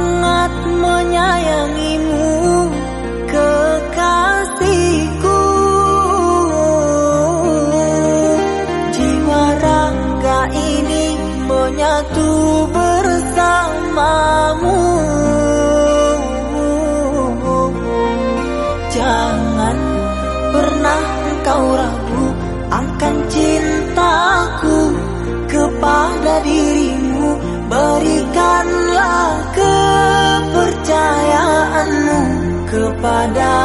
sangat menyayangimu kekasihku. Jiwa raga ini menyatu bersamamu. Jangan pernah kau ragu akan cintaku. Kepada dirimu Berikanlah kepercayaanmu kepada